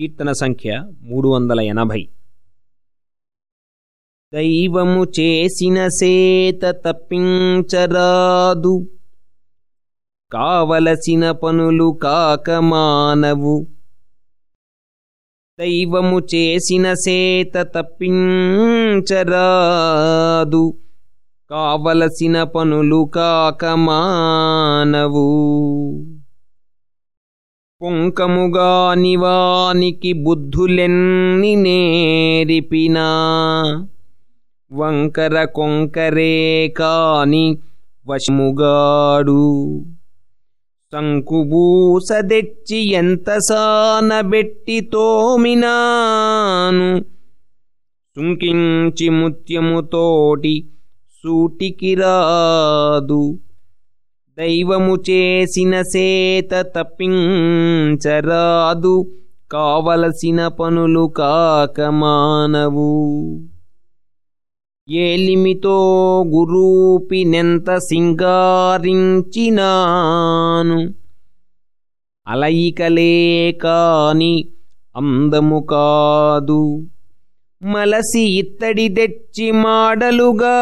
కీర్తన సంఖ్య మూడు వందల ఎనభై దైవము చేసిన సేత తప్పించరాదు. కావలసిన పనులు కాక మానవు. దైవము చేసిన సేత తప్పించరాదు. కావలసిన పనులు కాక మానవు. పొంకముగా నివానికి బుద్ధులెన్ని నేరిపినా. వంకర కొంకరే కాని వశముగాడు. సంకుబూసదెచ్చి ఎంత సానబెట్టి తోమినాను. సుంకించి ముత్యముతోటి సూటికి రాదు. దైవము చేసిన సేత తప్పించరాదు కావలసిన పనులు కాక మానవు. ఏలిమితో గురూపినెంత సింగారించినాను? అలయికలే కాని అందము కాదు. మలసి ఇత్తడి తెచ్చి మాడలుగా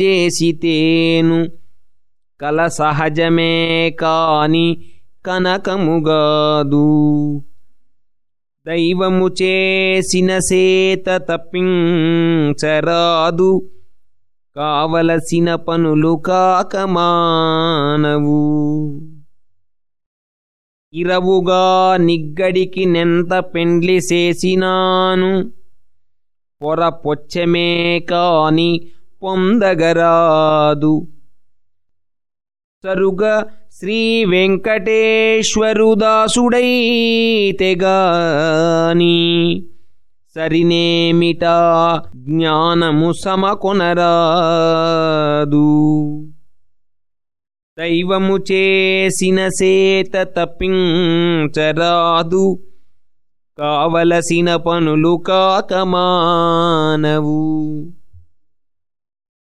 చేసితేను కల సహజమే కాని కనకముగాదు. దైవము చేసిన సేత తప్పించరాదు. కావలసిన పనులు కాక మానవు. ఇరవుగా నిగ్గడికి నెంత పెండ్లి చేసినాను. పొర పొచ్చమే కాని పొందగరాదు. సరుగా శ్రీ వెంకటేశ్వరుదాసుడైతెగాని సరినేమిటా జ్ఞానము సమకొనరాదు. దైవము చేసిన సేత తప్పించరాదు. కావలసిన పనులు కాకమానవు